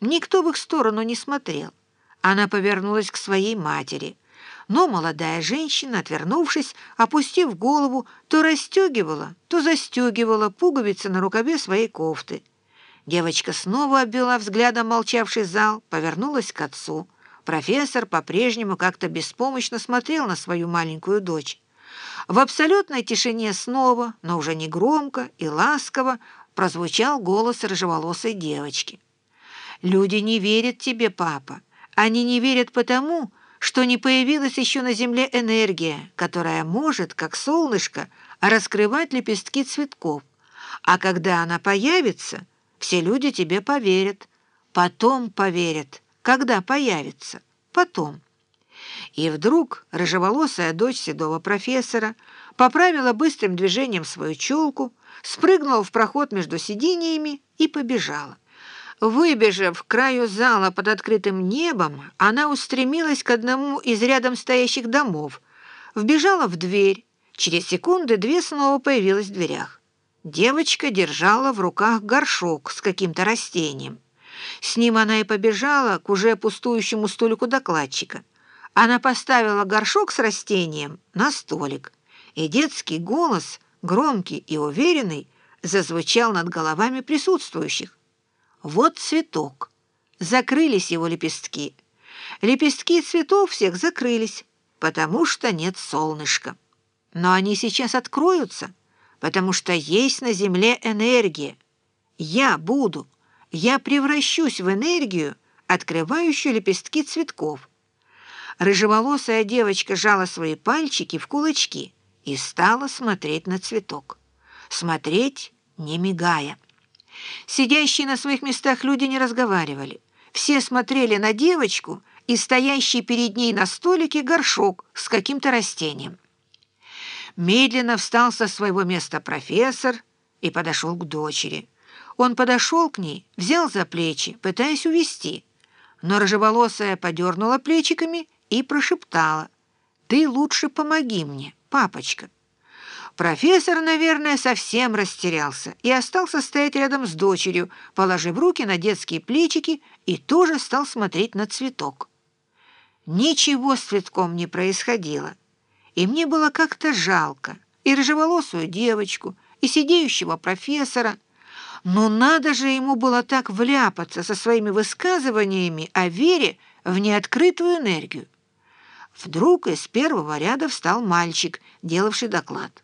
Никто в их сторону не смотрел. Она повернулась к своей матери. Но молодая женщина, отвернувшись, опустив голову, то расстегивала, то застегивала пуговицы на рукаве своей кофты. Девочка снова обвела взглядом молчавший зал, повернулась к отцу. Профессор по-прежнему как-то беспомощно смотрел на свою маленькую дочь. В абсолютной тишине снова, но уже не громко и ласково, прозвучал голос рыжеволосой девочки. «Люди не верят тебе, папа. Они не верят потому, что не появилась еще на Земле энергия, которая может, как солнышко, раскрывать лепестки цветков. А когда она появится, все люди тебе поверят. Потом поверят. Когда появится? Потом». И вдруг рыжеволосая дочь седого профессора поправила быстрым движением свою челку, спрыгнула в проход между сидениями и побежала. Выбежав к краю зала под открытым небом, она устремилась к одному из рядом стоящих домов, вбежала в дверь. Через секунды две снова появилась в дверях. Девочка держала в руках горшок с каким-то растением. С ним она и побежала к уже пустующему столику докладчика. Она поставила горшок с растением на столик, и детский голос, громкий и уверенный, зазвучал над головами присутствующих. Вот цветок. Закрылись его лепестки. Лепестки цветов всех закрылись, потому что нет солнышка. Но они сейчас откроются, потому что есть на земле энергия. Я буду, я превращусь в энергию, открывающую лепестки цветков. Рыжеволосая девочка жала свои пальчики в кулачки и стала смотреть на цветок. Смотреть, не мигая. Сидящие на своих местах люди не разговаривали. Все смотрели на девочку и стоящий перед ней на столике горшок с каким-то растением. Медленно встал со своего места профессор и подошел к дочери. Он подошел к ней, взял за плечи, пытаясь увести, но рыжеволосая подернула плечиками и прошептала, «Ты лучше помоги мне, папочка». Профессор, наверное, совсем растерялся и остался стоять рядом с дочерью, положив руки на детские плечики и тоже стал смотреть на цветок. Ничего с цветком не происходило, и мне было как-то жалко и рыжеволосую девочку, и сидеющего профессора, но надо же ему было так вляпаться со своими высказываниями о вере в неоткрытую энергию. Вдруг из первого ряда встал мальчик, делавший доклад.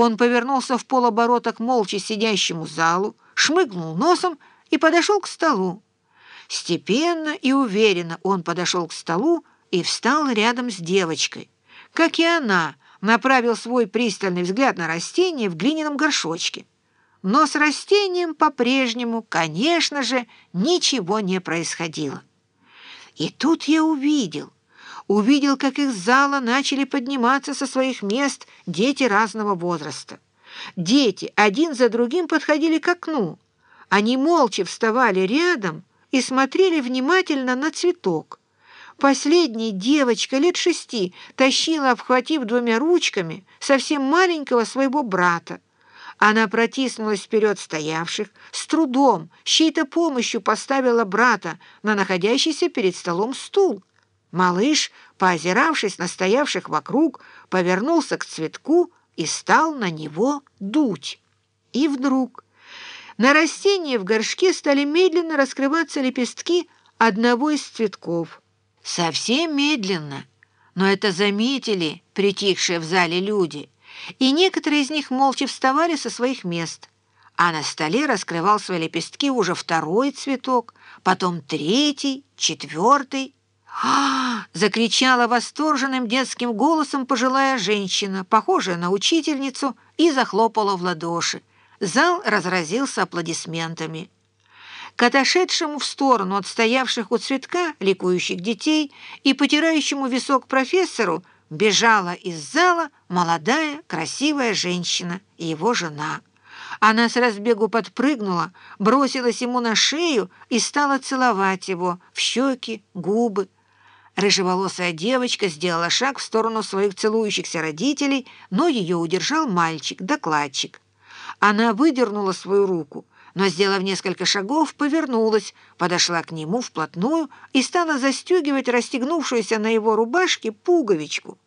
Он повернулся в полоборота к молча сидящему залу, шмыгнул носом и подошел к столу. Степенно и уверенно он подошел к столу и встал рядом с девочкой. Как и она, направил свой пристальный взгляд на растение в глиняном горшочке. Но с растением по-прежнему, конечно же, ничего не происходило. И тут я увидел, увидел, как из зала начали подниматься со своих мест дети разного возраста. Дети один за другим подходили к окну. Они молча вставали рядом и смотрели внимательно на цветок. Последняя девочка лет шести тащила, обхватив двумя ручками, совсем маленького своего брата. Она протиснулась вперед стоявших, с трудом, с чьей-то помощью поставила брата на находящийся перед столом стул. Малыш, поозиравшись на стоявших вокруг, повернулся к цветку и стал на него дуть. И вдруг на растении в горшке стали медленно раскрываться лепестки одного из цветков. Совсем медленно, но это заметили притихшие в зале люди, и некоторые из них молча вставали со своих мест. А на столе раскрывал свои лепестки уже второй цветок, потом третий, четвертый, а закричала восторженным детским голосом пожилая женщина, похожая на учительницу, и захлопала в ладоши. Зал разразился аплодисментами. К отошедшему в сторону от стоявших у цветка ликующих детей и потирающему висок профессору бежала из зала молодая красивая женщина и его жена. Она с разбегу подпрыгнула, бросилась ему на шею и стала целовать его в щеки, губы, Рыжеволосая девочка сделала шаг в сторону своих целующихся родителей, но ее удержал мальчик, докладчик. Она выдернула свою руку, но, сделав несколько шагов, повернулась, подошла к нему вплотную и стала застегивать расстегнувшуюся на его рубашке пуговичку.